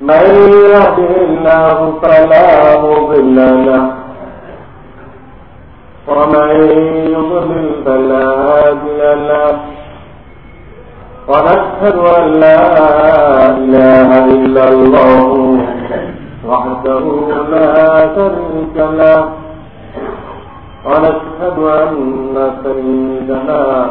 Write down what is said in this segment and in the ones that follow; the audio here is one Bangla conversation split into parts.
من يهده الله فلا مضل له. ومن يضلل فلا هادي له. ونشهد أن لا إله إلا الله وحده لا شريك له. ونشهد أن سيدنا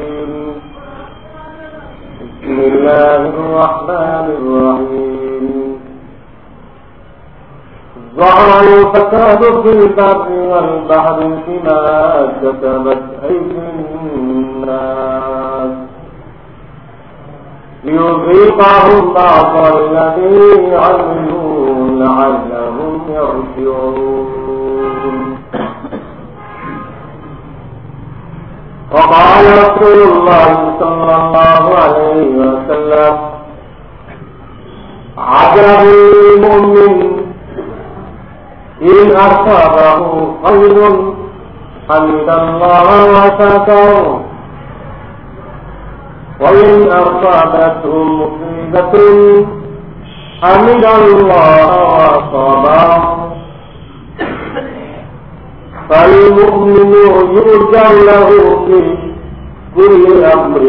بسم الله الرحمن الرحيم. ظهر الفساد في البر والبحر بما كتبت أيدي الناس. ليذيقهم بعض الذي عملوا لعلهم يرجعون وقال رسول الله صلى الله عليه وسلم، عجب المؤمن إن أصابه خير حمد الله وشكره وإن أصابته مصيبة حمد الله وصبر. فالمؤمن يرجع له في كل أمر.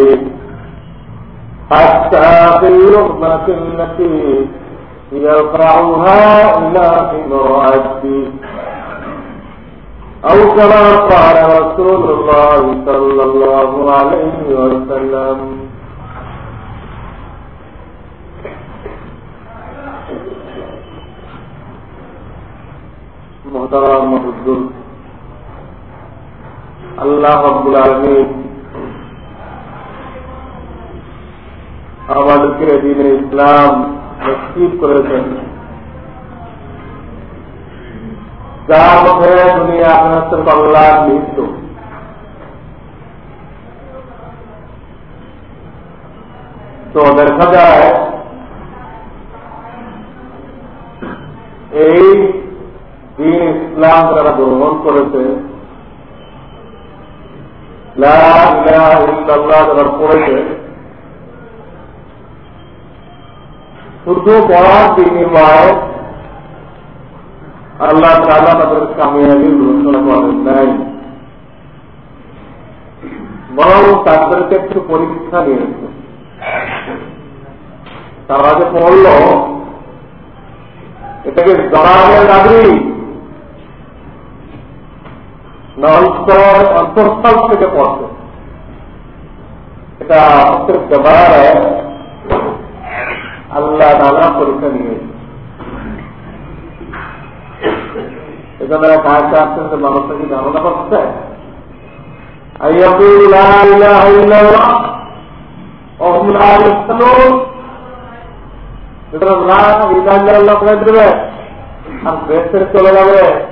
حتى في اللقمة التي يرفعها إلى امرأته أو كما قال رسول الله صلى الله عليه وسلم. محترم محدود আল্লাহ আব্দুল আলমী আমাদেরকে দিনে ইসলাম নিশ্চিত করেছেন। যার মধ্যে দুনিয়া আপনার কল্যাণ নিহিত। তো দেখা যায়, এই দিন ইসলাম তারা গ্রহণ করেছে। শুধু পড়ার বিনিময়ে আল্লাহ তালা তাদের কামিয়াবি ঘোষণা করেন নাই। বরং তাদেরকে একটু পরীক্ষা নিয়েছে। তারা যে পড়ল, এটাকে জবাবের দাবি না অন্তর অন্তঃস্থল থেকে পড়ছে। এটা বার আল্লাহ তালা পরীক্ষা নিয়েছে। এখানে কাজটা আসছেন যে মানুষটা কি ধারণা করছে? আর চলে যাবে।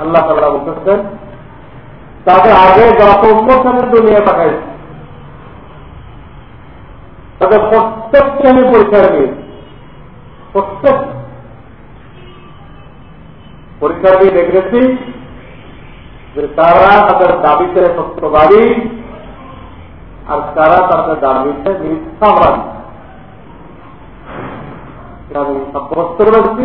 আল্লাহ তালা বলতেছেন, তাদের আগে যত উন্মোচনের দুনিয়া পাঠাইছে, তাদের প্রত্যেককে আমি পরীক্ষা নিয়েছি প্রত্যেক। পরীক্ষা দিয়ে দেখেছি যে তারা তাদের দাবিতে সত্যবাদী, আর তারা তাদের দাবিতে মিথ্যাবাদী। আমি সাব্যস্ত করেছি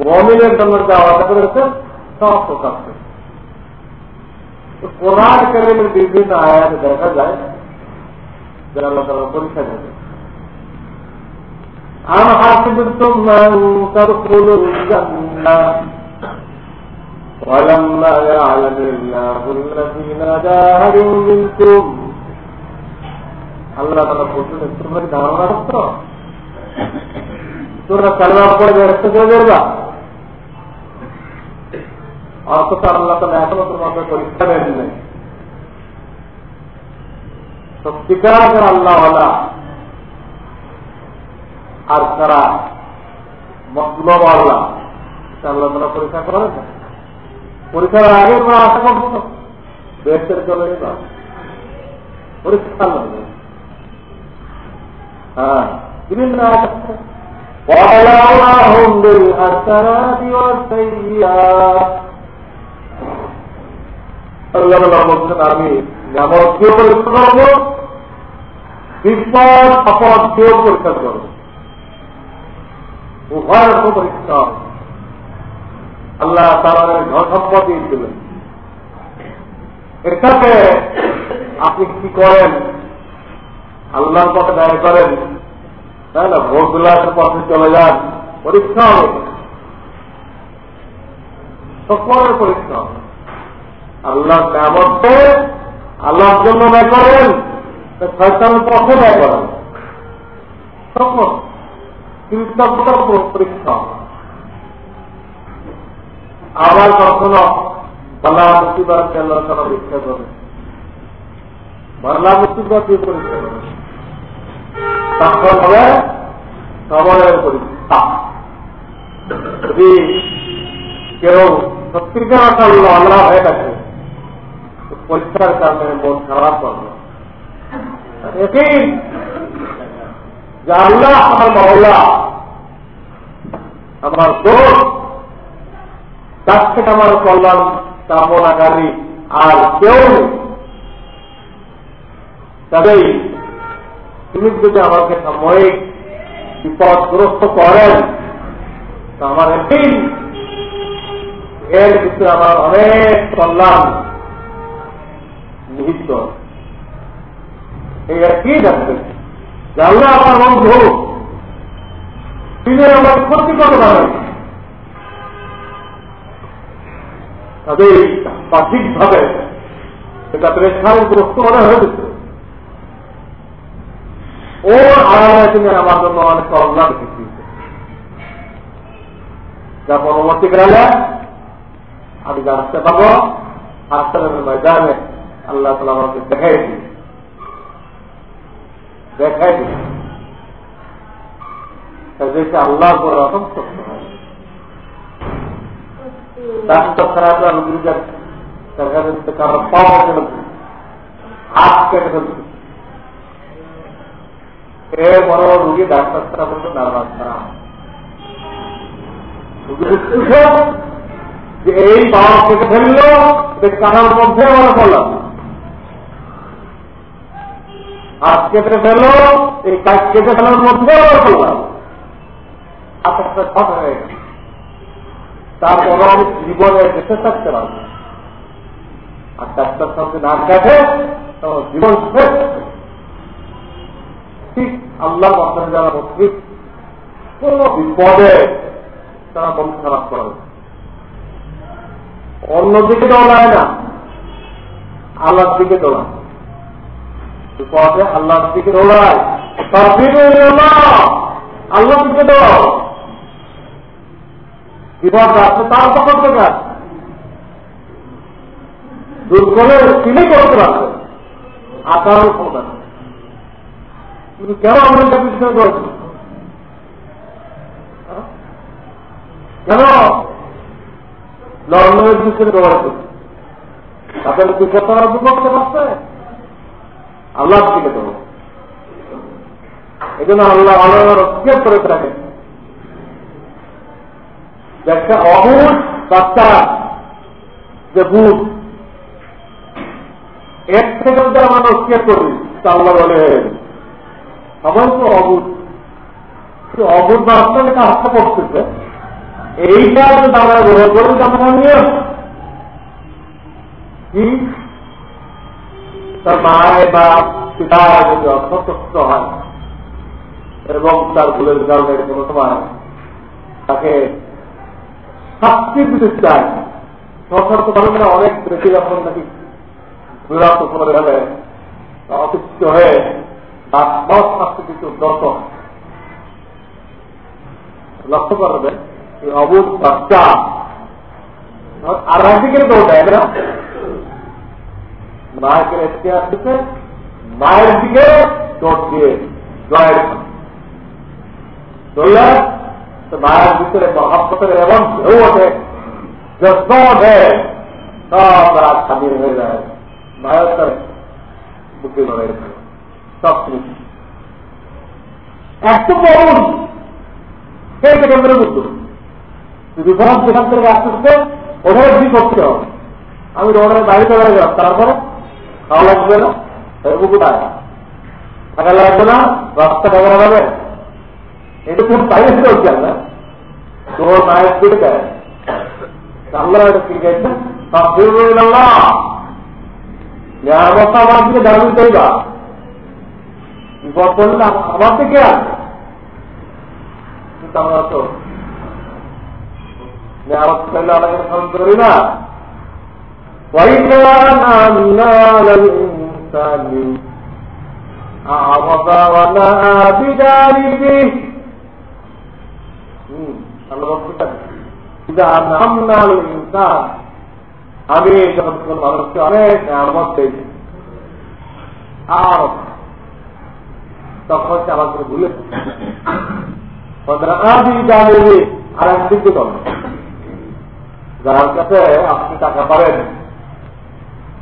মমিনের জন্য যা ওয়াদা করেছে সব প্রকাশ করেছে কোরআন কারিমের বিভিন্ন আয়াত দেখা যায় যারা আল্লাহ তালা পরীক্ষা দেবে أم حسبتم أن تدخلوا الجنة ولما يعلم الله الذين جاهدوا منكم আল্লাহ তালা বলছেন তোমরা কি ধারণা করছো তোমরা কালমা পড়ে ব্যস্ত করে দেবা অথচ আল্লাহ তালা এখনও তোমাকে পরীক্ষা দেন নাই। সত্যিকার আল্লাহওয়ালা আর তারা মতলব আল্লাহ আল্লাহ তারা পরীক্ষা করা হয়েছে পরীক্ষার আগে তোমরা আশা করছ। বেহেস্তের চলে পরীক্ষা হ্যাঁ বিভিন্ন আশা আমি আল্লাহ সম্পদ দিয়েছিলেন এটাকে আপনি কি করেন? আল্লাহর পথে ব্যয় করেন। তাই না? ভোট পথে চলে যান। পরীক্ষা হবে। সকলের পরীক্ষা হবে আল্লাহ কামতকে আল্লাহর জন্য ব্যয় করেন শয়তানের পথে ব্যয় করেন। পরীক্ষা আবার কখনো বালা মুসিবার আল্লাহ তারা পরীক্ষা করে। বাংলা মুসিবত দিয়ে পরীক্ষা করে। তখন হবে সময়ের পরীক্ষা যদি কেউ সত্যিকার আল্লাহ হয়ে থাকে পরীক্ষার কারণে মন খারাপ করবে। আল্লাহ আমার মহল্লা আমার দোষ, তার থেকে আমার কল্যাণ কামনাকারী আর কেউ তবেই তুমি যদি আমাকে সাময়িক বিপদগ্রস্ত করেন, তো আমার একদিন এর ভিতরে আমার অনেক কল্যাণ নিহিত। এই একই থাকবে জানলে আমার বন্ধু তিনি আমার ক্ষতি করতে পারেন তাদের সঠিকভাবে এটা প্রেক্ষাগ্রস্ত মনে হয়েছে। ও আড়ালে তিনি আমার জন্য অনেক কল্যাণ রেখেছি যা পরবর্তীকালে আমি জানতে পাবো হাসপাতালের ময়দানে আল্লাহ তালা আমাকে দেখাই দিই দেখাই দিই তাদেরকে আল্লাহর পর রকম করতে হয় হাত কেটে ফেলছে এ বড় রুগী যে এই পাওয়া কেটে ফেলল কানার মধ্যে আমরা বললাম হাত কেটে ফেলো, এই কাজ কেটে ফেলার মধ্যে ছট হয়ে। গেছে। তারপর আমি জীবনে বেঁচে থাকতে পারব আর ডাক্তার সঙ্গে না কাটে তখন জীবন শেষ। ঠিক আল্লাহ বাচ্চা যারা মুসলিম কোন বিপদে তারা মন খারাপ করে অন্যদিকে দৌড়ায় না, আল্লাহর দিকে দৌড়ায় বিপদে আল্লাহর দিকে দৌড়ায়। আল্লাহ দিকে দৌড়াও। বিপদ আসছে তার পক্ষ থেকে দূর করে তিনি করতে পারবে আকারও ক্ষমতা কিন্তু কেন আমেরিকা পিছনে করেছে? কেন? লন্ডনের পিছনে করেছে। তাদের কি কথা বিপক্ষে পারছে আল্লাহ থেকে দেবো এই জন্য আল্লাহ আল্লাহ করে একটা বাচ্চা যে বুধ এর থেকে যদি আমরা রক্ষা করি তা আল্লাহ বলে সবাই তো কাজটা করতেছে এইটা আমরা গ্রহণ করি আমরা নিয়ে তার মায়ের বা পিতা যদি অসন্তুষ্ট হয়। এবং তার ভুলের কারণে কোনো সময় তাকে শাস্তি দিতে চায় সরকার তো কারণে অনেক বেশি যখন নাকি বিরাট করে গেলে অতিষ্ঠ হয়ে শাস্তি দিতে দশ লক্ষ্য করবেন, এই অবুধ বাচ্চা আর একদিকে না? মায়ের এখতিয়ার দিতে মায়ের দিকে দৌড় দিয়ে জয়ের মায়ের ভিতরে মহাপ্রতের এমন ঢেউ ওঠে, যত্ন ওঠে, সব রাত স্বাধীন হয়ে যায়। মায়ের তার বুদ্ধি লড়াই সব কিছু এত বড় সেই ফোন সেখান থেকে আসতে করতে হবে? আমি রোডের বাড়িতে বেড়ে গেলাম তারপরে? খাওয়া লাগবে না? কোথায়? থাকা লাগবে না? রাস্তা ঢাকা যাবে এটা খুব বাইরে হচ্ছে না তোর মায়ের দিকে দেয় আল্লাহ এটা কি গেছে নিরাপত্তা আমার আমার আমরা তো চাইলে আলাদা স্মরণ করি না। وإذا أنعمنا على الإنسان أعرض ونأى بجانبه ইনসান আমি যখন কোন মানুষকে অনেক নামত পেয়েছি আর তখন সে আমাকে ভুলে আদি জানি আর একদিকে করেন যার কাছে আপনি টাকা পাবেন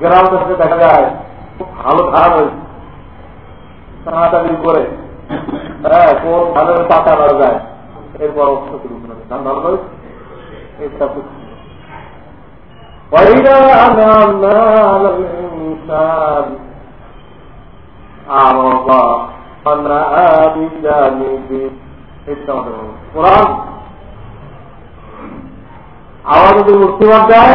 গ্রাম করতে দেখা যায়, খুব ভালো ধান হয়েছে। টানাটানি করে হ্যাঁ কোন ধানের পাতা মারা যায়, এরপর অবস্থা ধান এটা যায়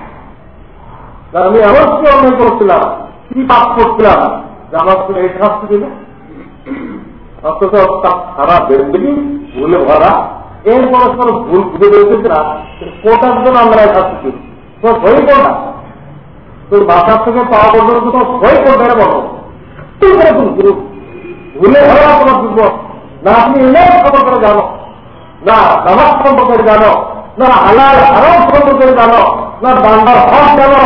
আমি এমন কি অন্যায় করছিলাম, কি পাপ করছিলাম, যে আমাকে এই শাস্তি দিল অথচ সারা বেন্দিগি ভুলে ভরা এর পরস্পর ভুল বুঝে রয়েছে না কোটার জন্য আমরা শাস্তি দিই। তোর সই কোনটা তোর বাসার থেকে পাওয়া পর্যন্ত তোর সই কোনটা বলো। তুই করে তুমি ভুলে ভরা তোমার যুবক না আপনি ইমেল সম্পর্কে জানো। না, নামাজ সম্পর্কে জানো। না, হালাল আরব সম্পর্কে জানো। না, বান্দার হক জানো।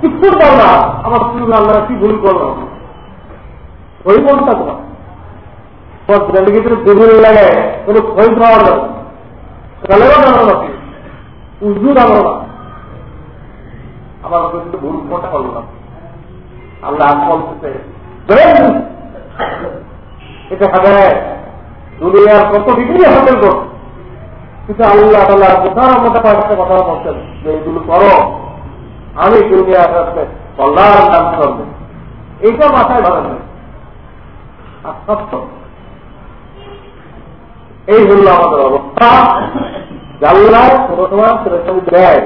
কিছু না। আমার তুমি আল্লাহ কি ভুল করল ওই কোনটা তোমার লাগে না। আমার করলাম আল্লাহ এটা দুনিয়ার কত ডিগ্রি হাসিল করছে কিন্তু আল্লাহ তাল্লাহ কোথাও কয়েকটা কথা বলছেন যে এগুলো করো। আমি দুনিয়ার কাছে কল্যাণ দান করব। এইটা মাথায় ধরে নেই। এই হল আমাদের অবস্থা। জাল্লায় কোনো সেরকম দেয়।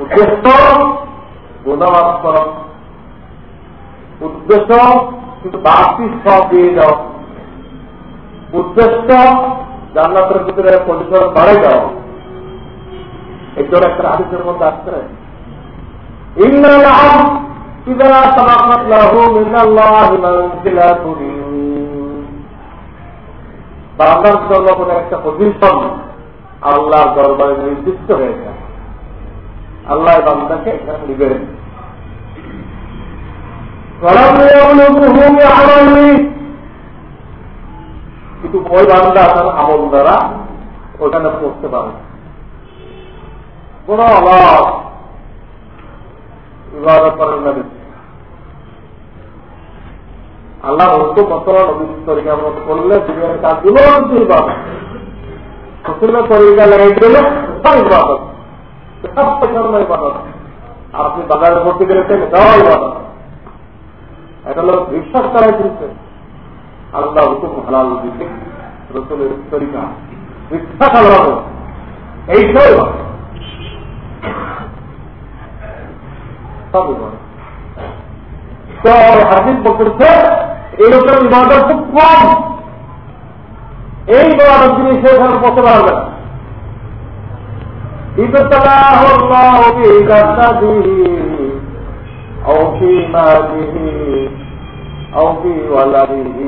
উদ্দেশ্য গুণমাস কর উদ্দেশ্য কিন্তু বাকি সব দিয়ে দাও। উদ্দেশ্য জান্নাতের ভিতরে পরিসর বাড়াই যাও এই জন্য একটা আদিত্যের মধ্যে আসছে إذا سبقت له من الله منزلة বান্দার জন্য কোন একটা পজিশন আল্লাহর দরবারে নির্দিষ্ট হয়ে যায় আল্লাহ বান্দাকে এখানে নিবেন কিন্তু ওই বান্দা তার আমল দ্বারা ওখানে পড়তে পারে কোন অভাব ইবাদত করেন না আল্লাহ হতো বছর তরিকার মতো করলে দুনিয়ার কাজগুলো কিন্তু ইবাদত রসুলের তরিকা লেগে গেলে সব ইবাদত সব ধর্ম ইবাদত আপনি বাজারে ভর্তি করেছেন এটাও ইবাদত এটা লোক বিশ্বাস করাই দিচ্ছে আল্লাহ হুকুম হালাল দিচ্ছে রসুলের তরিকা। বিশ্বাস আল্লাহ এইটাই সব ইবাদত তো হাসিন বলতেছে এই লোকের ইবাদত খুব কম এই ইবাদত তিনি সেখানে বসতে পারবে না ابتلاه الله بجسده أو في ماله أو في ولده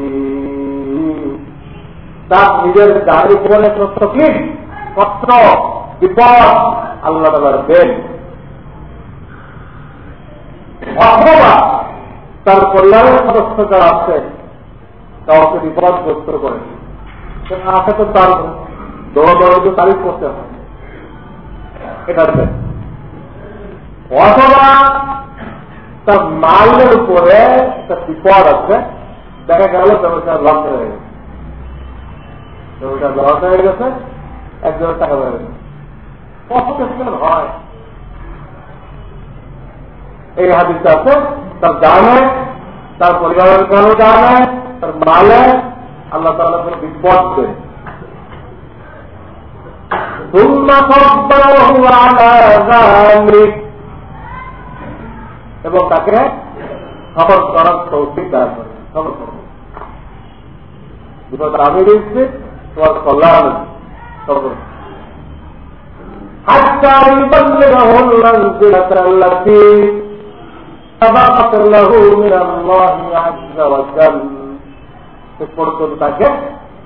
তার নিজের গাড়ি জীবনে প্রত্যেক কষ্ট বিপদ আল্লাহ তালার দেন অথবা তার কল্যাণের সদস্য যারা আছে কাউকে বিপদগ্রস্ত করে। আছে তো তার দৌড় দৌড় তারিফ করতে হয়। এটা অথবা তার মালের উপরে একটা বিপদ আছে, দেখা গেল ব্যবসা লস হয়ে গেছে। ব্যবসা লস হয়ে গেছে, একজনের টাকা হয়ে গেছে। কত হয়। ये हादिस का सब तब दान है তার পরিবারের কারণে দান হয় তার মাল হয় আল্লাহ তালা কোনো বিপদ দেয় এবং তাকে খবর করার তৌফিক দান করে খবর করবে বিপদ আমি দিচ্ছি তোমার কল্যাণ খবর করবে হাত المنزلة التي سبقت له من الله عز وجل পর্যন্ত তাকে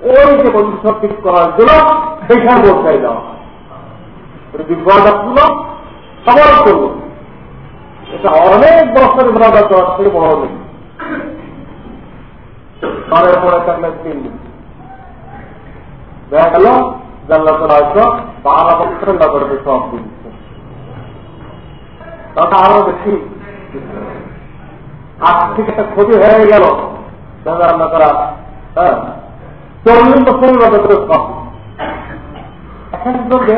ওই যে পজিশন ঠিক করার জন্য সেখানে পৌঁছাই দেওয়া বিপদ আসলো সবার করবো এটা অনেক বছর বিরাদা করার থেকে বড় নেই পরে পরে থাকলে তিন দিন দেখা গেল জানলা তোলা হয়তো বারো বছর লাগবে সব দিন তাতে আরো বেশি আর্থিক একটা ক্ষতি হয়ে গেল। আল্লাহ তারা হ্যাঁ? চল্লিশ বছরের মধ্যে এখন চলবে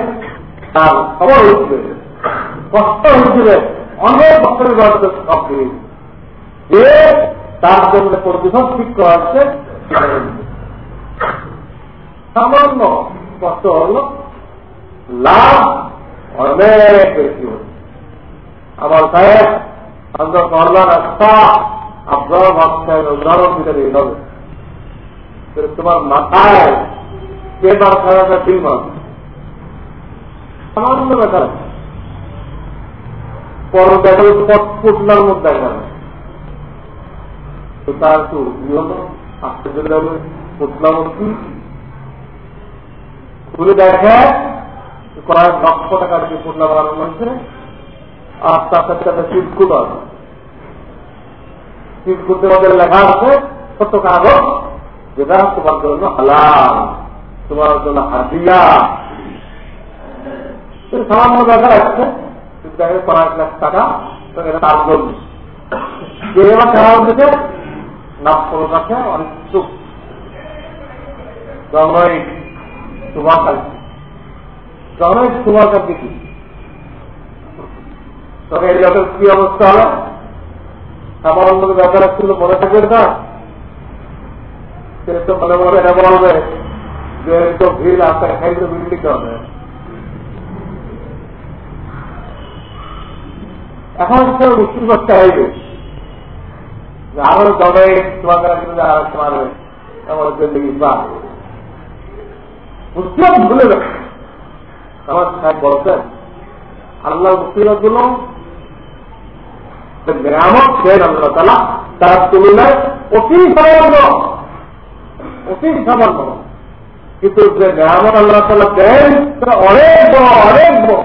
তার খবর হয়েছিল কষ্ট হয়েছিল অনেক বছরের মধ্যে সব যে তার জন্য প্রদূষণ ঠিক করা হচ্ছে। সামান্য কষ্ট হল, লাভ অনেক বেশি হচ্ছে আমার সাহেব আমরা করলাম রাস্তা আপনারা উদাহরণ দিতে এই হবে তোমার মাথায় কে বার খাওয়া তিন মাস সামান্য ব্যাপার পর দেখা পথ ফুটলার মধ্যে দেখা তো তার একটু আশ্চর্য ফুটলা মধ্যে খুলে দেখে কয়েক লক্ষ টাকা দিয়ে ফুটলা বানানো হয়েছে আর তার সাথে আছে। মধ্যে লেখা আছে কাগজ, যেটা তোমার জন্য তোমার জন্য সামান্য আসছে কিন্তু কয়েক লাখ টাকা এটা তার কাছে অনেক চুপ। জনৈক শুভাকাল জনৈক শুভাকাল কি? তবে এই লোকের কি অবস্থা হলো? সামান্য ব্যাপার ছিল মনে থাকবে না? সে তো মনে মনে এটা বলবে যে তো ভিড় আপনার খাইতে বিল্ডিং হবে। এখন সে মুসলিম করতে হইবে আরও দলে তোমাকে আর মারবে আমার জিন্দগি বা। আমার আল্লাহ মুসলিমতগুলো নিয়ামত দেন আল্লাহ তালা তার তুলনায় অতি সামান্য অতি সামান্য কিন্তু যে নিয়ামত আল্লাহ তালা দেন সেটা অনেক বড় অনেক বড়।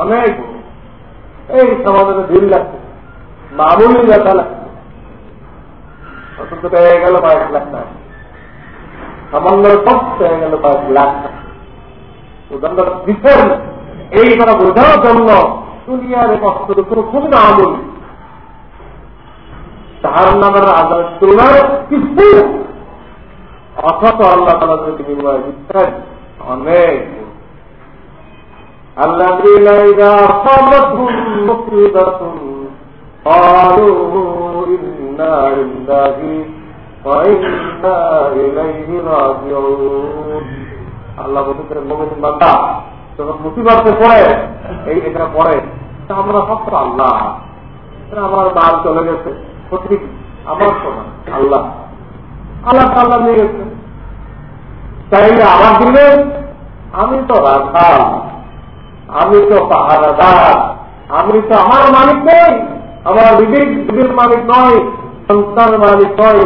অনেক এই সমাজে ভিড় লাগছে। মামুলি ব্যথা লাগছে। হয়ে গেল কয়েক লাখ টাকা। সামান্য কষ্ট হয়ে গেল লাখ এই কথা বোঝানোর জন্য দুনিয়ার কষ্টের উপরে খুবই না আমল তার নামের আদার তুলনার কিছু। অথচ আল্লাহ তালা যদি বিনিময় দিচ্ছেন অনেক। আল্লাহ আল্লাহ বান্দা যখন মুসিবাদে পড়ে এই, এটা পড়ে আমরা তো আল্লাহ। আমার মাল চলে গেছে। সত্যি আমার তো আল্লাহ। আল্লাহ আল্লাহ নিয়ে গেছে। চাইলে আমার দিলে, আমি তো রাখাল আমি তো পাহারাদার। আমি তো আমার মালিক নেই। আমার বিবেক বিবেক মালিক নয় সন্তানের মালিক নয়,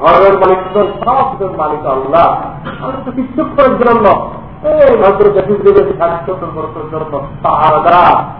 ঘরের মালিক নয়, সব মালিক আল্লাহ। আমি তো কিছুক্ষণের জন্য, এই ভদ্র জাতি দেবে ষাট জন্য পাহারাদার।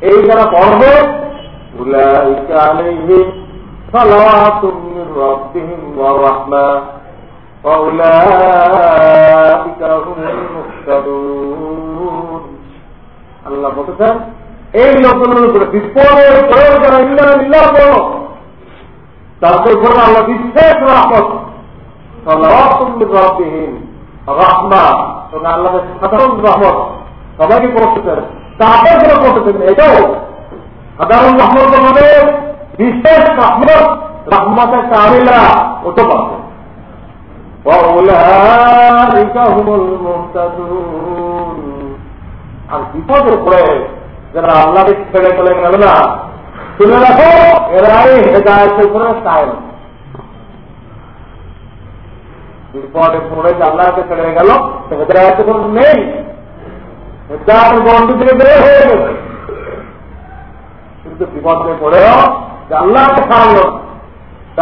এই যারা পড়বে আল্লাহ বলতেছেন, এই লোকগুলোর উপরে বিপদের প্রয়োগ যারা ইন্দ্র ইল্লাহ তারপর করব আল্লাহ বিশেষ রাহত রহমান আল্লাহ সাধারণ রহমত। সবাইকে পৌঁছতে তারপর করে করতেছেন এটাও সাধারণ রহমত হবে বিশেষ রহমত রহমতের কামিলা ওটা পাবে আর বিপদের পরে যারা আল্লাহকে ছেড়ে চলে গেল না, শুনে রাখো, এরাই হেদায়তের উপরে কায়ম। বিপদে পড়ে যে আল্লাহকে ছেড়ে গেল হেদায়তের কোনো নেই। বন্ধু থেকে বের হয়ে গেছে কিন্তু বিপদে পড়েও যে আল্লাহকে ছাড়লো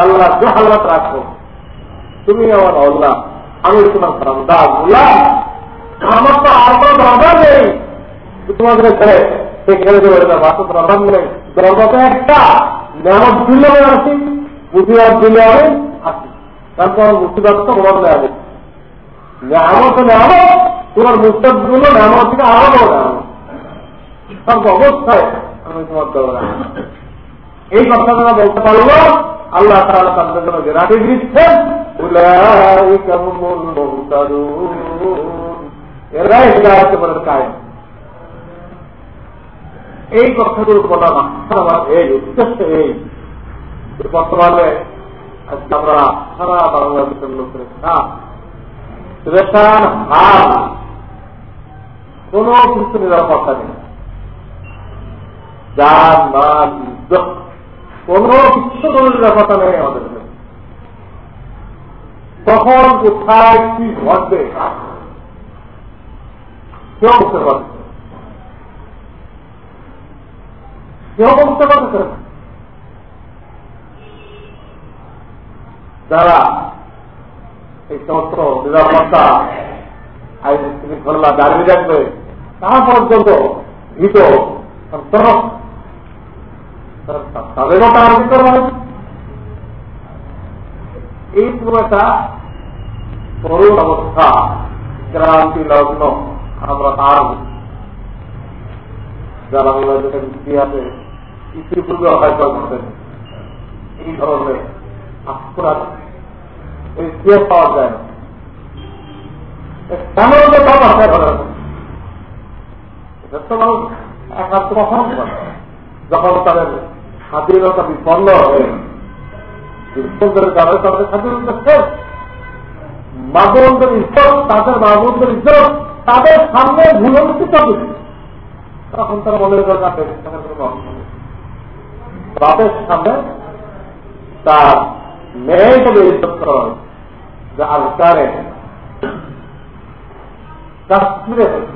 আল্লাহ যে হাল্লাত রাখো। তুমি আমার আল্লাহ, আমি তোমার বান্দা বললাম আমার তো আর নেই। তোমাদের ছেড়ে সে খেলে দেবে দরকার একটা নেমত দিলে আসি দিলে আমি আসি। তারপর নেব তোমার মুস্তাদগুলো নেমত থেকে আরও বড় সব অবস্থায় আমি তোমার দেবো এই কথা তারা বলতে পারব আল্লাহ তারা তাদের জন্য গ্যারান্টি দিচ্ছেন এই কথাগুলো বলা মাস্টার এই, উদ্দেশ্য এই বর্তমানে আজকে আমরা সারা বাংলাদেশের লোকের রেশান হাল কোন কিছু নিরাপত্তা নেই। যার মাল, ইজ্জত, কোন কিছু কোন নিরাপত্তা নেই আমাদের তখন কোথায় কি ঘটবে কেউ বুঝতে পারছে কেউ বুঝতে পারছে যারা এই সমস্ত নিরাপত্তা আইন শৃঙ্খলা দাঁড়িয়ে রাখবে তারা পর্যন্ত ভীত তাদেরও তার ভিতর এই পুরো একটা করুণ অবস্থা ক্রান্তি লগ্ন, আমরা তার যারা ইতিহাসে ইতিপূর্বে এই ধরনের ইতিহাস পাওয়া যায় না। কেন তো এটা তো মানুষ একাত্ম কখন যখন তাদের স্বাধীনতা বিপন্ন হয়ে তাদের স্বাধীনতা শেষ। মাহবুবদের তাদের মাহবুবদের ইজ্জত, তাদের সামনে ভুলন্তি হবে তখন তারা মনে বাপের সামনে তার যে কাশ্মীরে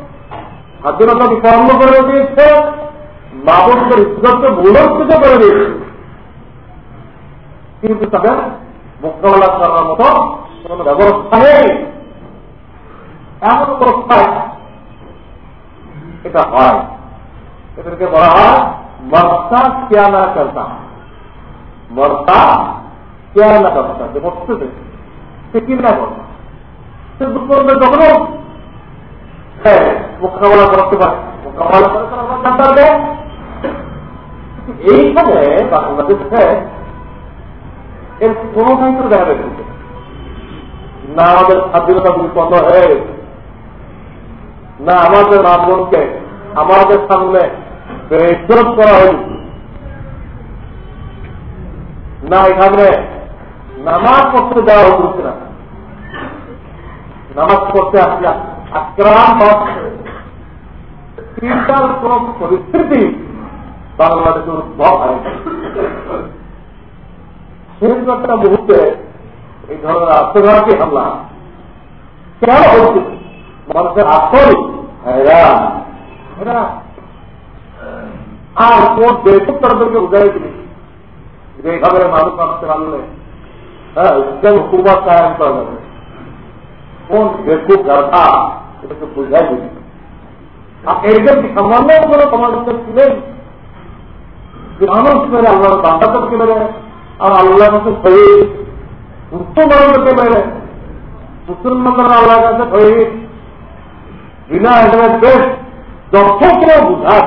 স্বাধীনতা বিপন্ন করে দিয়েছে মাবুদের ইজ্জতকে মূলস্থিত করে দিয়েছে। কিন্তু তাদের মোকাবেলা করার মতো কোন ব্যবস্থা নেই। এমন অবস্থায় এটা হয়। এদেরকে বলা হয় মর্তা কেয়ানা করতা। মর্তা কেয়ানা করতা, যে মরতেছে সে কি না সে দুপুরে যখন মোকাবেলা করতে পারে। মোকাবেলা করে পারবে এইখানে বাংলাদেশে এর কোনোটাই তো দেখা না। আমাদের স্বাধীনতা বিপন্ন হয়ে, না আমাদের রামগণকে আমাদের সামনে বেজরত করা হয়েছে না এখানে নামাজ পড়তে দেওয়া হচ্ছে না নামাজ পড়তে আসলে আক্রাম চিন্তার পরিস্থিতি বাংলাদেশের উদ্ভব হয়। সেই একটা মুহূর্তে এই ধরনের আত্মঘাতী হামলা কেন হচ্ছে? মানুষের আসল আর কোন বেসুক তাদেরকে বুঝাই যে এইভাবে মানুষ মানুষকে মানলে হ্যাঁ হুকুমত করা যাবে। কোন গাধা এটাকে বুঝাই দিলি এইটা সামান্য কোনো তোমার ছিলেন মানুষ মেরে আল্লাহর বান্দাকে মেরে আর আল্লাহ কাছে শহীদ মুসলমানদেরকে মেরে মুসলমানরা আল্লাহর কাছে শহীদ, বিনা হিসেবে বেশ যথেষ্ট বুঝার।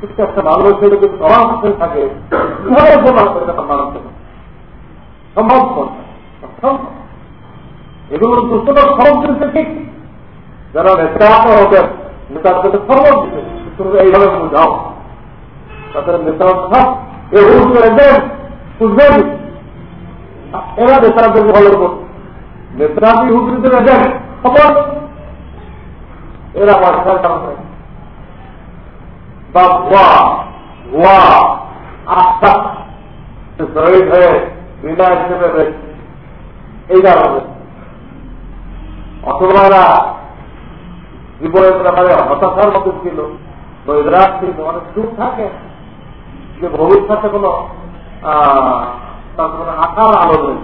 কিন্তু একটা মানুষের যদি সমাজ থাকে, কীভাবে প্রমাণ করে একটা মানুষ সম্ভব এগুলো দুষ্টটা সহজ জিনিস ঠিক। যারা নেতা হবেন নেতাদের সর্ব এইভাবে বুঝাও তাদের নেতা এ দেন বুঝবেন এরা নেতাদের ভালো করছে নেতারা হুজুরিদের দেন খবর এরা বাসায় কারণে বা ভুয়া ভুয়া আস্থা হয়ে বিনা হিসেবে এই কারণে। অথবা ব্যাপারে হতাশার মতো ছিল। নৈরাত ছিল অনেক সুখ থাকে। যে ভবিষ্যতে কোন তার আশার আলো নেই।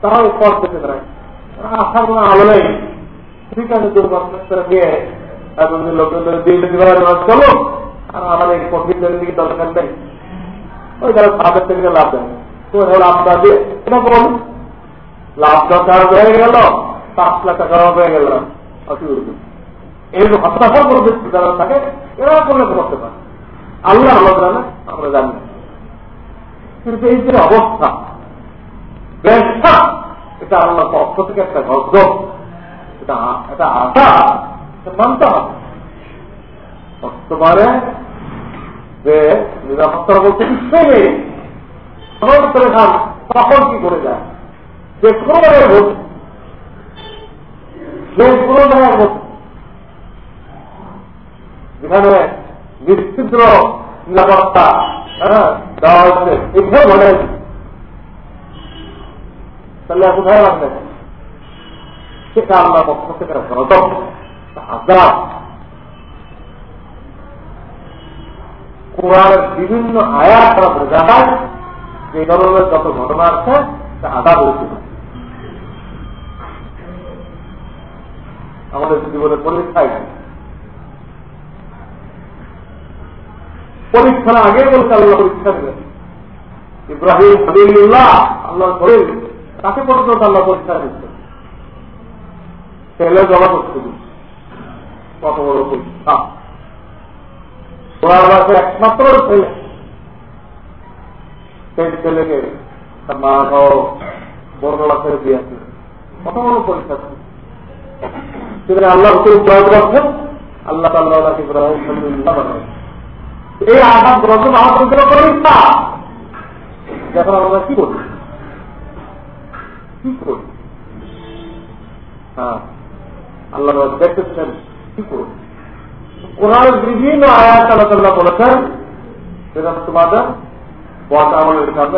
তারাও পথ পেতে পারে। আশার কোনো আলো নেই। ঠিক আছে দুর্ঘটনা দিয়ে লোকদের চলো। আর আমার এই কঠিন দিকে দরকার নেই। ওই তারা সাদের থেকে লাভ দেয় তো লাভটা দিয়ে, এটা লাভ দরকার হয়ে গেল, পাঁচ লাখ টাকা হয়ে গেল। করে যারা থাকে, এরা করলে করতে পারে আল্লাহ আল্লাহ আমরা জানি। কিন্তু এই যে অবস্থা ব্যবসা এটা আল্লাহ পক্ষ থেকে একটা গজব এটা আশা মানতে হবে। যে নিরাপত্তা বলতে কিছুই নেই। তখন কি করে যায়? যে কোনো নিশ্চিদ্র নিরাপত্তা হ্যাঁ দেওয়া হচ্ছে তাহলে কোথায় রাখবে সেটা আল্লাহ পক্ষ থেকে কোরআনের বিভিন্ন আয়াত তারা বোঝা যে ধরনের যত ঘটনা আছে, তা আদা হয়েছিল আমাদের জীবনের পরীক্ষায় পরীক্ষার আগে বলতে আল্লাহ পরীক্ষা দেবেন। ইব্রাহিম হলিল্লাহ আল্লাহ করেন তাকে পর্যন্ত আল্লাহ পরীক্ষা দিচ্ছে। ছেলে জমা করতে কত বড় পরীক্ষা। কাছে একমাত্র ছেলে। সেই ছেলেকে তার মা বড় লাখের দিয়েছে কত বড় পরীক্ষা সেখানে আল্লাহ প্রয়োগ করছেন আল্লাহ তাল্লাহ এই আঘাত গ্রন্থ মহাপুরুষের পরীক্ষা যখন আমরা কি করি কি করি হ্যাঁ আল্লাহ দেখতেছেন কি করি বিভিন্ন আয়াত আল্লাহ বলেছেন সেটা তোমাদের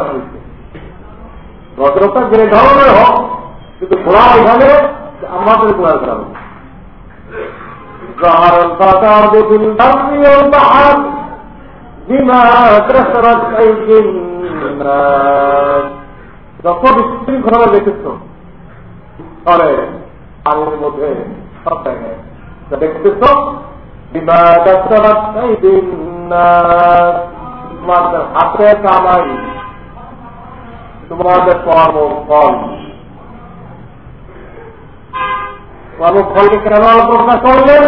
হয়েছে। যে ধরনের হোক, কিন্তু কোরআন এখানে আমাদের হবে ظهر الفساد في البر والبحر بما كسرت أيدي الناس যত বিশৃঙ্খলা দেখেছ করে পানির মধ্যে সব দেখে দেখতেছ বিমা কাসরাত أيدي الناس তোমাদের হাতে কামাই তোমাদের কর্ম ফল কর্মফলকে কেন প্রকাশ করলেন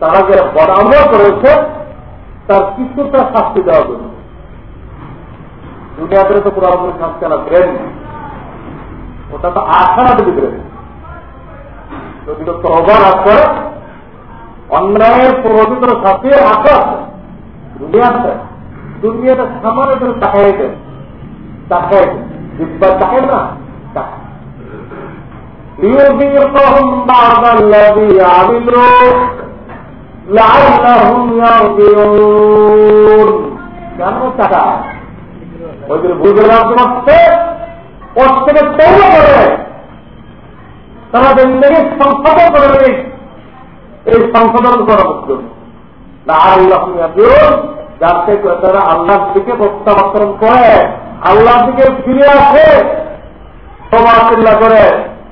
তারা যে বরাবর করেছে, তার কিছুটা শাস্তি দেওয়ার জন্য। দুনিয়াতে তো পুরোপুরি শাস্তি আনা দেন ওটা তো আশারা দিকে দেবেন যদি তো তহবা না অন্যায়ের প্রভাবিত সাথে আশা আছে। দুনিয়াতে দুনিয়াটা সামান্য করে তাকাই দেয় তাকাই না। ليذيقهم بعض الذي عملوا لعلهم يرجعون কেন টাকা ওই যে বুঝে রাখতে ওর থেকে তৈরি করে তারা জিন্দগি সংশোধন করে নেই এই সংশোধন করা জন্য আল্লাহ যাতে তারা আল্লাহর দিকে প্রত্যাবর্তন করে আল্লাহর দিকে ফিরে আসে সমাজ চিল্লা করে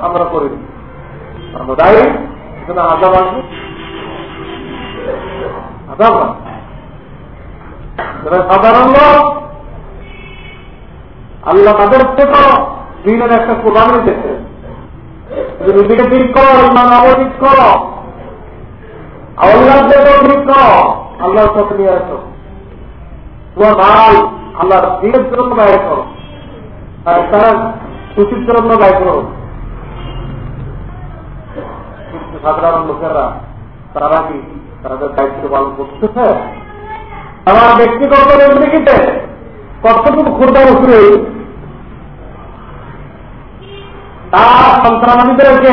আমরা করি আমরা সাধারণ লোক আল্লাহ তাদের দিনের একটা কোরবানি দিতে নিজেকে ঠিক করো অবধিক করো আল্লাহ ঠিক করো নিয়ে আসো তোমার ভাই আল্লাহর দিনের জন্য ব্যয় করো। তারা খুশির জন্য ব্যয় করো। কিন্তু সাধারণ লোকেরা, তারা কি তাদের দায়িত্ব পালন করতেছে? আমার ব্যক্তিগত জিন্দগিতে কতটুকু ক্ষুদ্র উঠলে তার সন্ত্রাসীদেরকে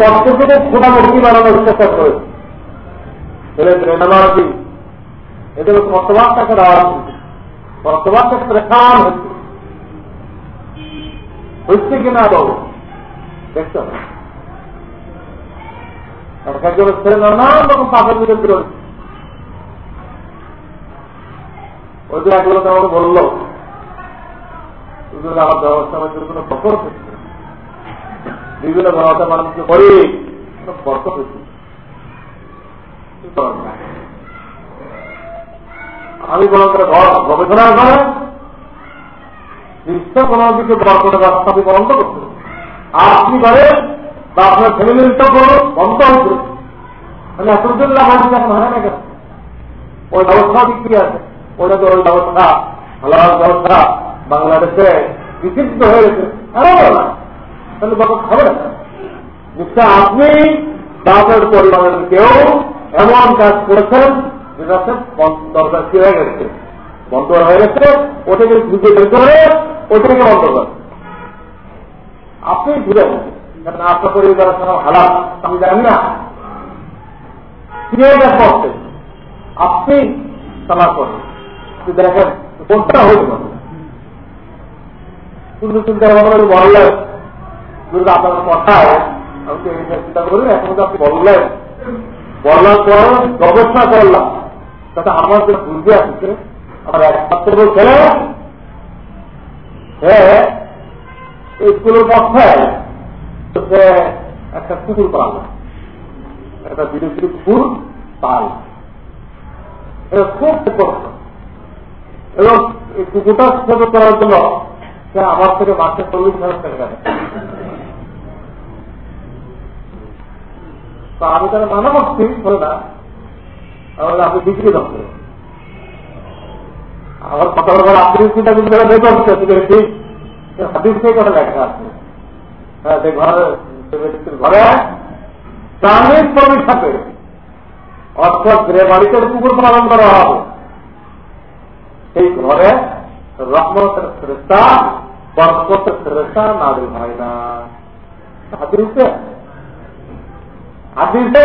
কতটুকু ক্ষুদা মূর্তি বানানোর চেষ্টা করেছে? এদের মতবাদটাকে দেওয়া মতবাদটাকে প্রেখান হচ্ছে? হচ্ছে কিনা বাবু একজনের ছেলে নানান রকম পাপের ভিতরে বিরোধী ওই যে এক লোক আমাকে বলল আমার ব্যবস্থা কোনো হচ্ছে বিভিন্ন ব্যবস্থা মানুষকে হচ্ছে আমি কোনো গবেষণা করে, নিশ্চয় কোনো কিছু বর্তমানে রাস্তা আপনি বন্ধ করতে আপনি করেন বা আপনার ফ্যামিলিটা করুন বন্ধ হচ্ছে মানে লাভ হচ্ছে এখন হয় না কেন ওই ব্যবস্থা বিক্রি আছে? ওটা তো ওই ব্যবস্থা, হালাল ব্যবস্থা, বাংলাদেশে বিচিত্র হয়ে গেছে। না তাহলে বাবা হবে না। নিশ্চয় আপনি বাপের পরিবারের কেউ এমন কাজ করেছেন যেটা দরকার কি হয়ে গেছে? বন্ধ হয়ে গেছে ওটাকে করে বন্ধ করে? আপনি ঘুরে আপনার পরিবারের সঙ্গে হালাল, আমি জানি না। করতে আপনি তালা করেন। দেখেন কোনটা আপনার কথায় আমি চিন্তা করি এখন আপনি বললেন। পর গবেষণা করলাম। তাতে আমার যে বুঝতে আসছে আমার একমাত্র ছেলে হ্যাঁ স্কুলের পক্ষে একটা কুকুর পাল একটা বিদেশি কুকুর পাল। খুব এবং এই কুকুরটা ছোট করার জন্য সে আমার থেকে মাসে চল্লিশ হাজার টাকা আমি তারা মানা করছি না তাহলে আপনি বিক্রি আপনি ঠিক হাদিস থেকে কথা লেখা আছে হ্যাঁ ঘরে ঘরে শ্রমিক থাকে অর্থাৎ গৃহ বাড়িতে কুকুর পালন করা হবে, সেই ঘরে রহমতের শ্রেষ্ঠা বরকতের শ্রেষ্ঠা নারী হয় না। হাদিসে হাদিসে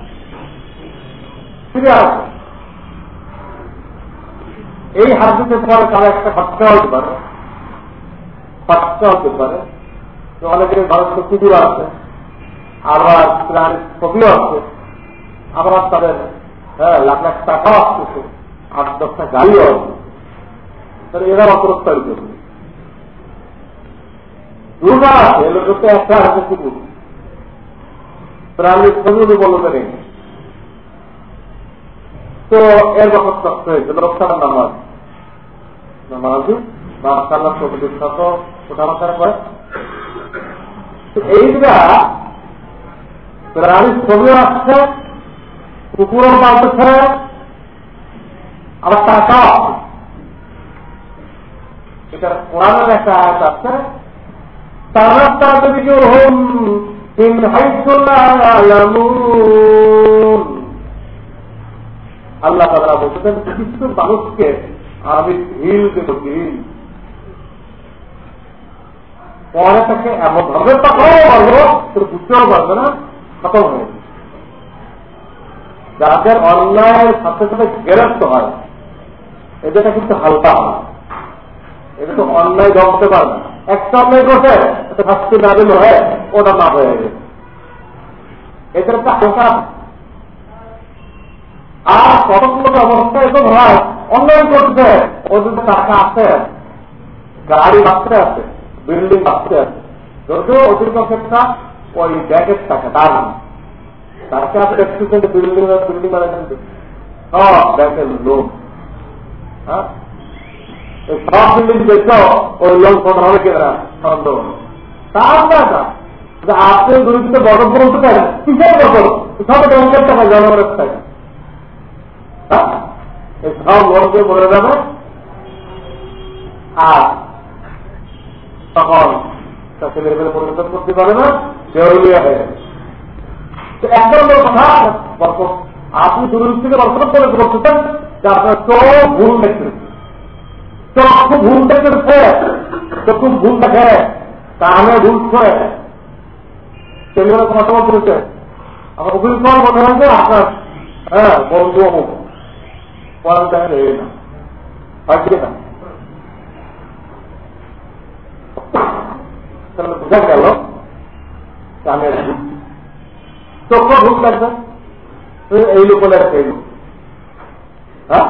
ফিরে আসবে এই হাদিসের পরে তারা একটা খরচা হতে পারে। খরচা হতে পারে। অনেকের ভারতীয় কুকুর আছে। আবার প্রাণীর ছবিও আছে। আবার তাদের হ্যাঁ লাখ লাখ টাকাও আসতেছে। আট দশটা গাড়িও আছে। তাহলে এরা অপ্রস্তাবিত হবে দুটা আছে লোকতে একটা আছে কুকুর। প্রাণীর ছবি বলতে নেই। তো এর ব্যাপার কষ্ট হয়েছে রক্ষার নামাজ। নামাজি বা আল্লাহ তো ওঠানাচারা করে এইটা ছবি আসছে আবার টাকা এটা কোরআনের একটা আয়াত আছে, তারা তাদের হোম তিন আল্লাহ তারা বলতেছেন কিছু মানুষকে আমি ঢিল দেব, ঢিল। পরে তাকে এমন ভাবে তাকাও পারব তোর বুঝতেও পারবে না, খতম হয়ে যাদের অন্যায়ের সাথে সাথে গ্রেফত হয়, এদেরটা কিন্তু হালকা হয়। এটা তো অন্যায় জমতে পারে না। একটা অন্যায় করছে এটা শাস্তি না দিল হয়, ওটা না হয়ে গেছে। এদের একটা হালকা অবস্থা করছে। ওদের টাকা আছে, গাড়ি আছে, বিল্ডিং আছে। যদিও অতিরিক্ত ক্ষেত্রে ওই ব্যাগের টাকা তার তাকে আপনি দেখতেছেন বিল্ডিং বিল্ডিং লোক। হ্যাঁ? সব বিল্ডিং দেখছ ওই লোক হবে তার না আপনি দরিদ্র বড় বলতে পারেন। কিসের বড় সব ব্যাংকের টাকা জনগণের টাকা সব লোককে বলে যাবে আর তখন তার ছেলে পরিবর্তন করতে পারে না দেওয়ালিয়া হয়ে যাবে। এক নম্বর কথা আপনি দুর্নীতি থেকে বর্তমান করে করতেছেন যে আপনার চোখ ভুল দেখছেন চক্ষু ভুল দেখেছে চক্ষু ভুল দেখে কানে ভুল ছয় সেগুলো কথা বলতে আমার অভিজ্ঞতা মনে হয়েছে আপনার হ্যাঁ বন্ধু অমুক। না হয় না তাহলে বোঝা গেল কানের চক্ষু ভুল লাগবে এই লোক বলে এই লোক হ্যাঁ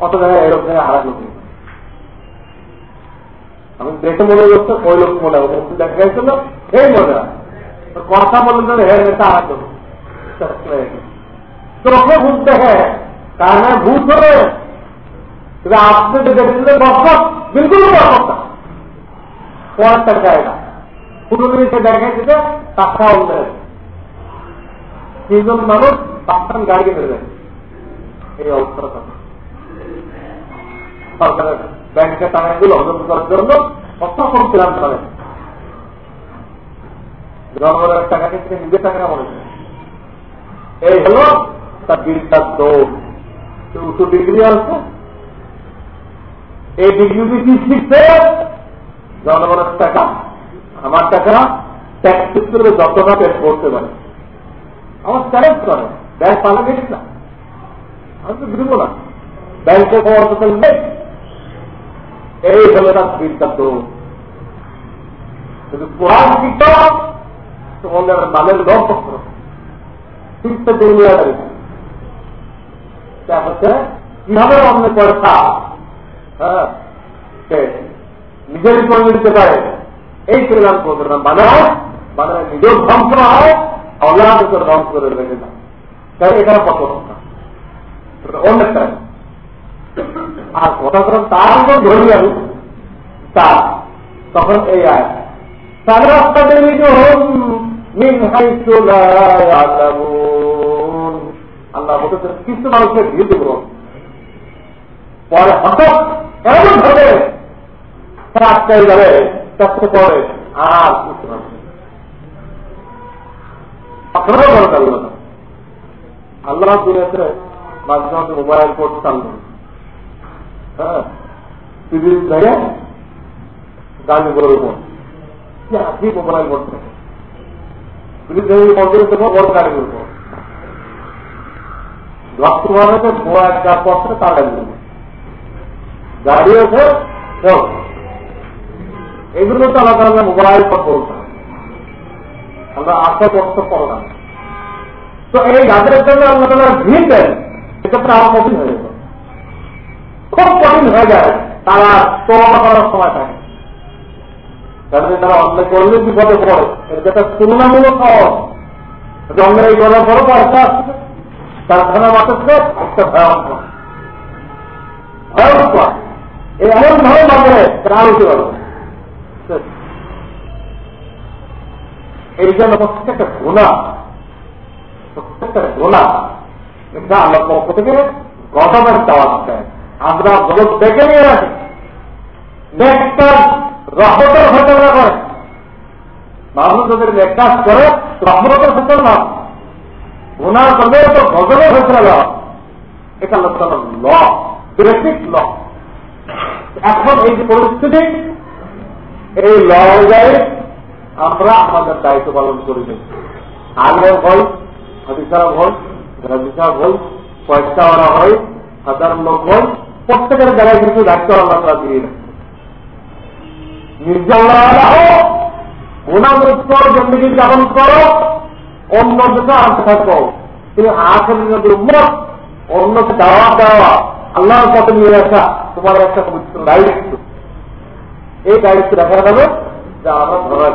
অত জায়গায় এই জায়গায় লোক আমি দেখে মনে করছে ওই লোক মনে হবে দেখা গেছিল এই মনে কথা বললেন হ্যাঁ এটা আর লোক কানে ভূত হবে আপনি যে বিলকুল জায়গা। পুরো জিনিসে দেখা যেতে টাকা তিনজন মানুষ পাঁচজন গাড়ি কিনে এই অবস্থাটা সরকারের ব্যাংকে টাকাগুলো হজম করার জন্য কত কম প্ল্যান করে জনগণের টাকা থেকে নিজের টাকা মনে এই হল তার বিলটার দৌড়। উঁচু ডিগ্রি আছে। এই ডিগ্রি কি শিখছে? জনগণের টাকা। আমার টাকা ট্যাক্স করবে যতটা পেশ করতে পারে। আমার চ্যালেঞ্জ করে ব্যাংক পালা গেছিস না। আমি তো বিরুব না। ব্যাংকে খবর তো নেই। এই হলো তার সিদ্ধান্ত যদি কোরআন শিখত তোমাদের নামের লক্ষ্য করো শিখতে দুনিয়া হচ্ছে। কীভাবে অন্য পয়সা হ্যাঁ নিজেরই করে নিতে পারে এই পরিমাণ করবে না বানায় বানায় নিজেও ধ্বংস হয় অল্লাহকে ধ্বংস করে রেখে না তাই এখানে কত আর কথা কথা তার ধরি আমি, তার, তখন এই আয়। তার রাস্তা বেরিয়ে আল্লাহ বলতেছেন, কিছু মানুষের ভিড় দেব পরে হঠাৎ এমন ভাবে আটকাই যাবে চারটে পরে আর আল্লাহ দুনিয়াতে মাঝে মাঝে মোবাইল কোর্ট চালবেন হ্যাঁ টিভির জায়গায় গাড়ি বলে উপর আপনি মোবাইল করতে টিভির বড় গাড়ি এক তার আছে এগুলো তো আলাদা আলাদা মোবাইল আমরা আশা করতে তো এই জন্য ভিড় দেন সেক্ষেত্রে আরও কঠিন হয়ে খুব কঠিন হয়ে যায়, তারা তোলা করার সময় থাকে। তাদের তারা অন্য করলে বিপদে পড়ে। এর যেটা তুলনামূলক সহজ। অন্যের এই করার পরও একটা আসছে কারখানা মাঠে একটা ভয়ঙ্কর। ভয়ঙ্কর। এই এমন ভাবে মাঝে প্রাণ উঠে পারবে এই জন্য প্রত্যেকটা গোনা প্রত্যেকটা গোনা এটা আল্লাহ পক্ষ থেকে গতবার দাওয়াত দেয় আমরা জগৎ দেখে নিয়ে রাখি নেকটার রহমতের ফেসলা করে। মানুষ যদি নেকটাস করে, রহমতের ফেসল গুনার করলে তো গজলের ফেসলা দেওয়া এটা আল্লাহ ল বেসিক ল। এখন এই যে পরিস্থিতি, এই ল অনুযায়ী আমরা আমাদের দায়িত্ব পালন করি আগে হয় হাদিসারা হয় হাদিসা হয় পয়সা ওরা হয় সাধারণ লোক হয় প্রত্যেকের জায়গায় কিন্তু দায়িত্ব আল্লাহ তারা দিয়ে নির্যাতনা হোক গুণামুক্ত জন্দিগি যাপন করো অন্য আসতে থাকো তুমি আসেন যদি উন্মত অন্যকে দাওয়া দেওয়া, আল্লাহর পথে নিয়ে আসা, তোমার একটা পবিত্র দায়িত্ব। এই দায়িত্ব দেখা যাবে যা আমরা ধরা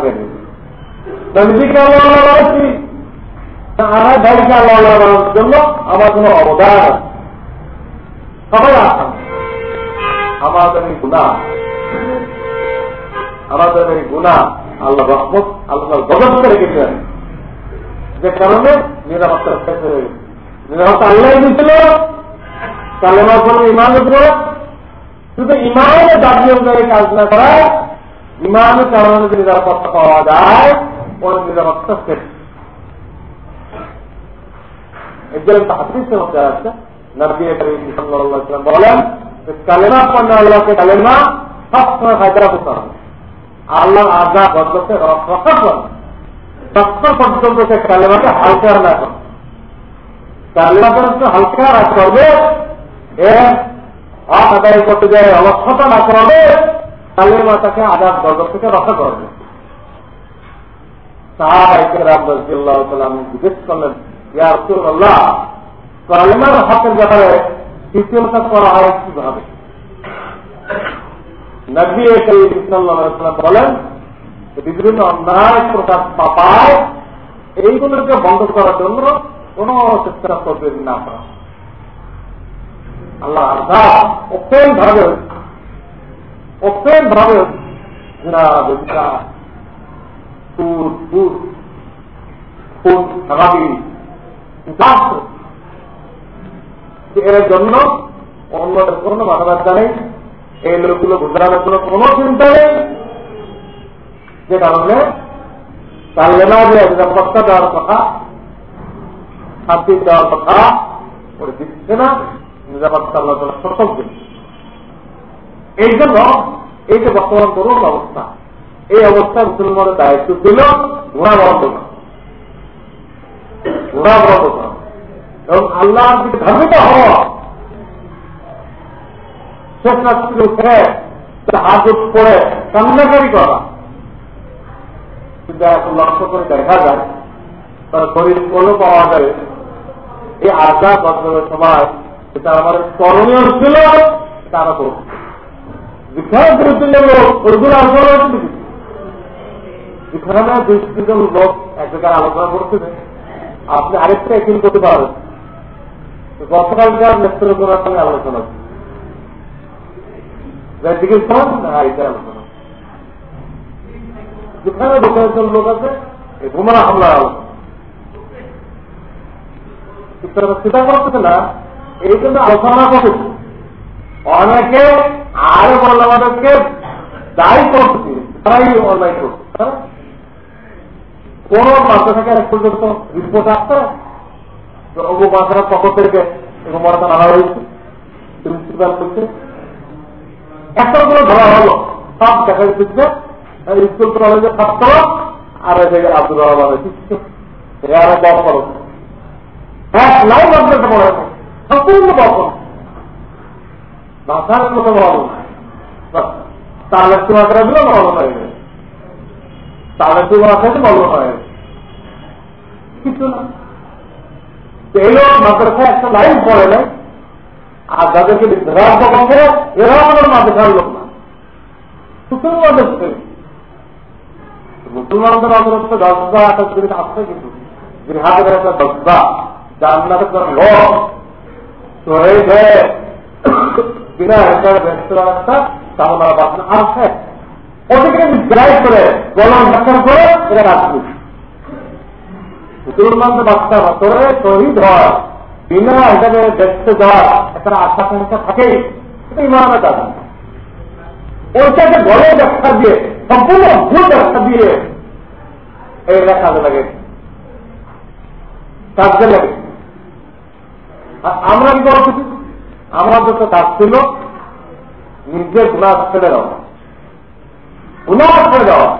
আল্লাহ আমার আমার অবদান সবাই আমাদের এই গুণা গুণা আল্লাহ রহমত, আল্লাহ গজব করে দেন যে কারণে নিরাপত্তা শেষ হয়ে গেছে নিরাপত্তা আল্লাহ দিয়েছিল, কালেমার ফলে ইমানের উপর শুধু ইমানের দাবি অনুযায়ী কাজ না করা ইমানের কারণে যদি নিরাপত্তা পাওয়া যায়, ওর নিরাপত্তা শেষ। একজন হাদিসের মধ্যে আছে আল্লাহ আজা বদলতে রক্ষা করে তখন পর্যন্ত সে কালেমাকে হালকা না করে। কালেমাকে হালকা না করবে এর হক আদায় করতে যায় অবস্থতা না করবে কালেমা তাকে আজাদ বদল থেকে রক্ষা করবে। বলেন বিভিন্ন অন্যায় প্রকাশ পাপায় এইগুলোকে বন্ধ করার জন্য কোন চেষ্টা করবেন না আল্লাহ ওপেন ভাবে ওপেন ভাবে এর জন্য অন্যদের কোন বাধাবাধা নেই, এই লোকগুলো গুজরাটের কোনো কোনো চিন্তা নেই। যে কারণে কালেমা যে নিরাপত্তা দেওয়ার কথা, শান্তি দেওয়ার কথা করে দিচ্ছে না, নিরাপত্তা আল্লাহ সতর্ক দিচ্ছে এই জন্য এই যে বর্তমান করুন অবস্থা, এই অবস্থা মুসলমানের দায়িত্ব দিল ঘোড়া বন্ধ না। ঘোড়া বন্ধ করা এবং আল্লাহর দিকে ধার্মিক হওয়া, শেষ রাত্রি উঠে হাজত করে কান্নাকারি করা লক্ষ্য করে দেখা যায়, তার শরীর কোনো পাওয়া যায়। এই আড্ডা বছরের সময় আমার করণীয় ছিল তারা যেখানে দুই তিনজন লোক আলোচনা তিনজন লোক এক জায়গায় আলোচনা আপনি আরেকটা একিল করতে পারবেন গতকালকার নেতৃত্বের সঙ্গে আলোচনা চিকিৎসা না আলোচনা। যেখানে দোকানের লোক আছে ঘুমানো হামলা চিন্তা করতেছে না, এই জন্য আলোচনা করতেছে অনেকে আরও বলল আমাদেরকে দায়ী করতেছে তারাই অনলাইন করছে কোন মাত্র থেকে এক পর্যন্ত রিপোর্ট আসছে? অবু বাসার পক্ষ থেকে এবং মরাটা আনা হয়েছে, প্রিন্সিপাল করছে একটা করে ধরা হলো, সব দেখা যাচ্ছে স্কুল কলেজের ছাত্র আর আব্দুল এরা করো। আপনাকে পড়া সম্পূর্ণ বক ভাষার মতো তোমার করে দিল বল হয়ে গেছে বল হয়ে কিছু না। মাদ্রাসায় একটা লাইন পড়ে নেয়। আর যাদেরকে বিভ্রান্ত করে এরাও আমাদের মাদ্রাসার লোক না। সুতরাং আমাদের মুসলমানদের অন্তর্গত দশবা একটা জিনিস আসছে কিন্তু। জিহাদের একটা দশবা জান্নাতের কোন লোক বিনা একটা করে বাচ্চা বিনা দেখতে আশা সংখ্যা থাকে এটা ইমানের কাজ ওইটাকে গলে ব্যাখ্যা দিয়ে সম্পূর্ণ ভুল ব্যাখ্যা দিয়ে এটা কাজে লাগে কাজে লাগে আমরা কি করছি আমাদের তো কাজ ছিল, নিজের গুণা ছেড়ে দেওয়া। গুণা ছেড়ে দেওয়া।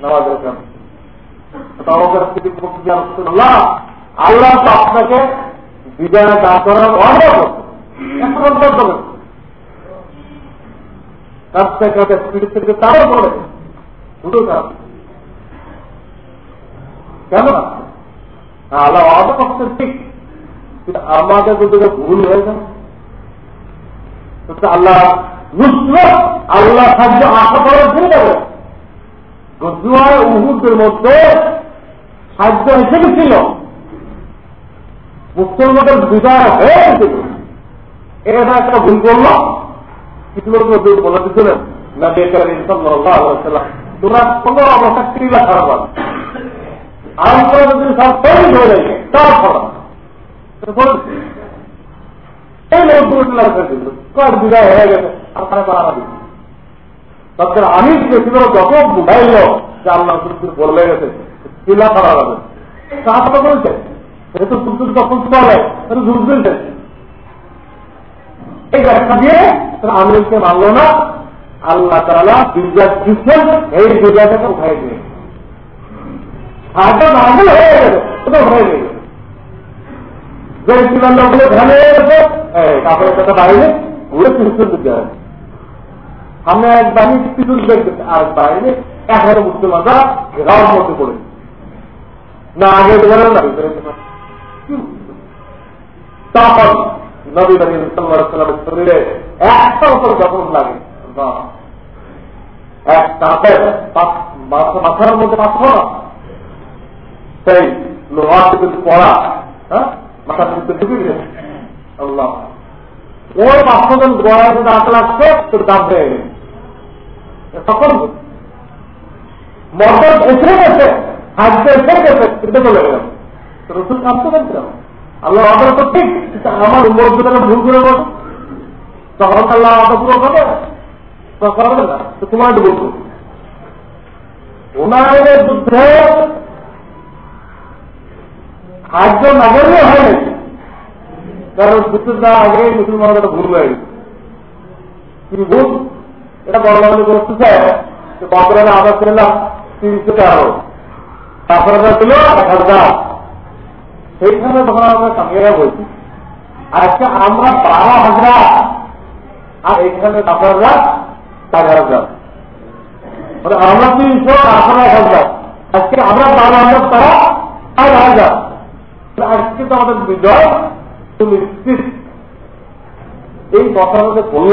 হবে আল্লাহ তো আপনাকে বিজয় দান করার থেকে তারও পড়ে কেন আল্লাহ ঠিক। কিন্তু আমাদের ভুল হয়ে যায় আল্লাহ নুসরত আল্লাহ সাহায্য আশা করার ভুলে যাবে গজুয়ার উহুদের মধ্যে সাহায্য হিসেবে ছিল। মুসলমানদের বিজয় হয়ে এটা একটা ভুল করল। কিছু লোক বলে দিচ্ছিলেন না বেকার তোমরা কোনো অবস্থা ক্রিয়া খারাপ হবে আরাম করে যদি সব তৈরি হয়ে যায় তার খারাপ এই লোকগুলো বিদায় হয়ে গেছে আপনারা আমির ছিল যত বুঝাইল যে আল্লাহ বলে গেছে চিলা করা যাবে। সাহায্য বলছে এটা তো সুন্দর যখন চলে এটা যুদ্ধ এই ব্যাখ্যা দিয়ে আমিরকে মানল না। আল্লাহ তারা বিজাত দিচ্ছেন, এই বিজাটাকে উঠাই দিয়ে। হয়ে গেছে যে ধ্যানে গেছে কাপড়ের কথা বাইরে ঘুরে পিছন দিতে হবে সামনে এক বাহিনী পিছন দেখতেছে আর বাইরে এগারো মুসলমানরা ঘেরাওয়ার মধ্যে পড়ে না, আগে দেবেন না তখন নবী নবী সাল্লামের শরীরে একটা উপর যখন লাগে এক তাপের মাথার মধ্যে পাথর সেই লোহার কিন্তু পড়া হ্যাঁ মাথার মধ্যে ওই পাঁচশো জন গোড়ায় যদি আট লাগছে তোর দাম হয়ে গেছে। তখন মর্দন এসে গেছে হাজতে এসে গেছে কিন্তু চলে গেলাম রসুল কাঁদতে পারছিলাম আল্লাহ অর্ডার তো ঠিক আমার মর্যাদা ভুল করে বল। তখন আল্লাহ অর্ডার পুরো হবে করবে না। তো তোমার বলব। ওনার যুদ্ধে সাহায্য না করলেও হয় নাকি কারণ যুদ্ধটা আগে মুসলমানরা একটা ভুল হয়ে গেছে ভুল? এটা বড় বড় করতেছে যে বদরানে আবার করলাম তিনশো তেরো তারপরে ছিল এক হাজার। সেইখানে তখন আমরা সঙ্গে বলছি আজকে আমরা বারো হাজার, আর এখানে আপনারা চার হাজার। মানে আমরা তিনশো আপনারা এক হাজার। আজকে আমরা বারো হাজার, তারা চার হাজার। আজকে তো আমাদের বিজয় নিশ্চিত এই কথাটাকে বলল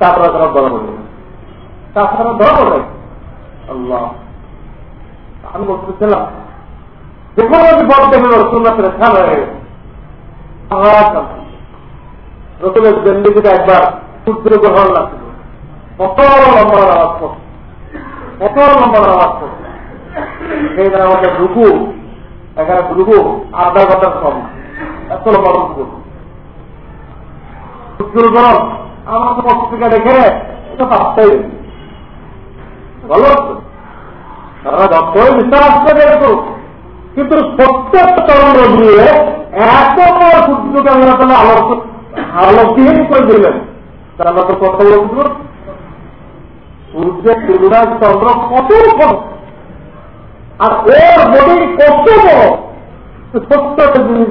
তারপরে তারা ধরা পড়লেন তাছাড়া ধরা পড়লেন আল্লাহ। আমি বলতেছিলাম যে কোনো বিপদ দেখে রসুল্লাহ খেয়াল হয়ে রসুলের জেন্দিগিতে একবার সূত্র গ্রহণ লাগছিল। কত লম্বা আওয়াজ করছে কত লম্বা আওয়াজ করছে সেই আমাদের রুকু, এখানে রুকু, আধা ঘণ্টার কম। এত রুকু। সূত্র গরম আমার পত্রিকা দেখে এটা পাঁচটাই ভালো তারা যতই বিশ্বাস করে কিন্তু প্রত্যেক চন্দ্র দিলেন। কত আর ওর বডি কত বড়? জিনিস।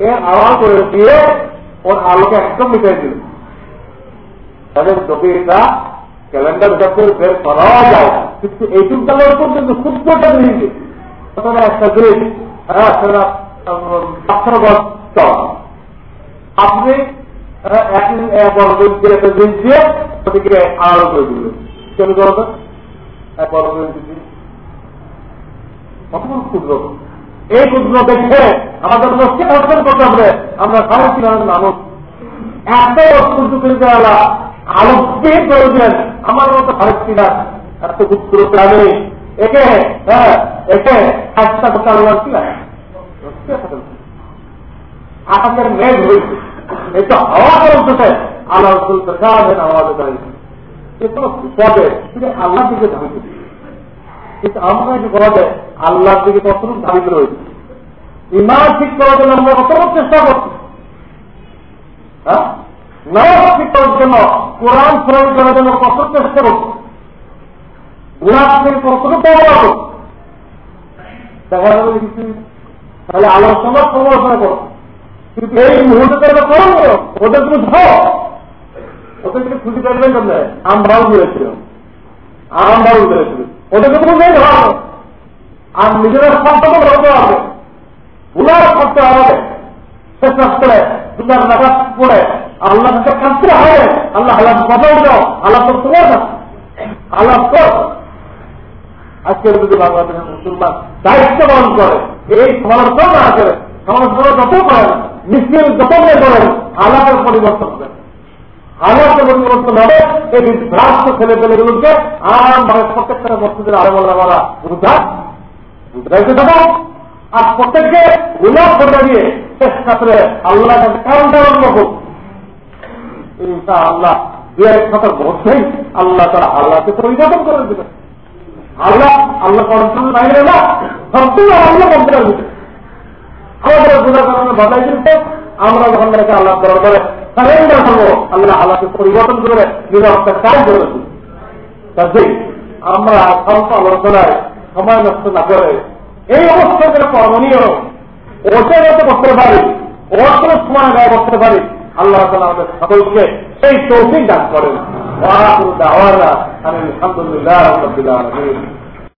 এর করে দিয়ে ওর আলোকে একদম মিটাই দিল। তাদের যদি এটা ক্যালেন্ডার করে বের করা যায়, কিন্তু এইটুক কালের উপর কিন্তু সূর্যটা নিয়ে একটা হ্যাঁ আপনি একটা জিনিস দিয়ে আড়াল করে দিলেন। কেন এই ক্ষুদ্র দেখে আমাদের লক্ষ্যে অর্জন করতে হবে? আমরা ছিলাম মানুষ। এত আলোকে করে প্রয়োজন। আমার মতো ভারত এত ক্ষুদ্র প্রাণী একে হ্যাঁ একে, একটা কথা আল্লাহ ছিলেন আকাশের মেঘ হয়েছে। এই তো হাওয়া চলতেছে আল্লাহ রসুল প্রসাদের আওয়াজ দাঁড়িয়েছে এ বিপদে, শুধু আল্লাহ দিকে ধাবিত। কিন্তু আমরা যে করা যায় আল্লাহর দিকে কতটুকু ধাবিত রয়েছে? ইমান ঠিক করার জন্য আমরা কতটুকু চেষ্টা করছি? নামাজ ঠিক করার জন্য, কোরআন শ্রবণ করার জন্য কতটুকু চেষ্টা করছি গুণাশ থেকে কতটুকু ব্যবহার দেখা যাবে কিছু, তাহলে আলোচনা সমালোচনা করো। কিন্তু এই মুহূর্তে তারা করো ওদের তুমি ধর। ওদেরকে খুশি করবেন কেন? আমরাও ঘুরেছিল আমরাও ঘুরেছিল ওদেরকে তুমি নেই ধর আর নিজেরা সম্পর্ক ধরতে হবে। গুলার করতে হবে। শেষ করে দুটার নাকাশ পড়ে আল্লাহ কাছে কাঁদতে হবে আল্লাহ আল্লাহ কথা দাও। আল্লাহ তো তোমার আল্লাহ কর আজকের যদি বাংলাদেশের মুসলমান দায়িত্ব পালন করে, এই সমালোচনা না করে, সমালোচনা যত করেন মিছিল যত করেন আলাপের পরিবর্তন হবে। আলাপের পরিবর্তন হবে। এই বিভ্রান্ত ছেলে পেলেগুলোকে আরামভাবে প্রত্যেকটা মসজিদের বলা বুঝা বুঝাইতে থাকো আর প্রত্যেককে গুলাপ করে দিয়ে চেষ্টা করে আল্লাহ কারণ কারণ হোক ইনশা আল্লাহ দু এক কথার মধ্যেই আল্লাহ তারা আল্লাহকে পরিবর্তন করে দেবে আল্লাহ আল্লাহ বাইরে না সম্পূর্ণ আল্লাহ কন্ট্রোল দিতে আমাদের গুণার কারণে বাধাই দিতে, আমরা যখন তাকে আল্লাহ করার পরে সারেন্ডার হব, আল্লাহ আল্লাহকে পরিবর্তন করে নিরাপত্তার কাজ করে কাজেই আমরা স্বল্প আলোচনায় সময় নষ্ট না করে এই অবস্থায় যেন করণীয় ওটার করতে পারি ওর সময় ব্যয় করতে পারি আল্লাহ তালা আমাদের সকলকে সেই চৌকি দান করেন। আলহামদুলিল্লাহ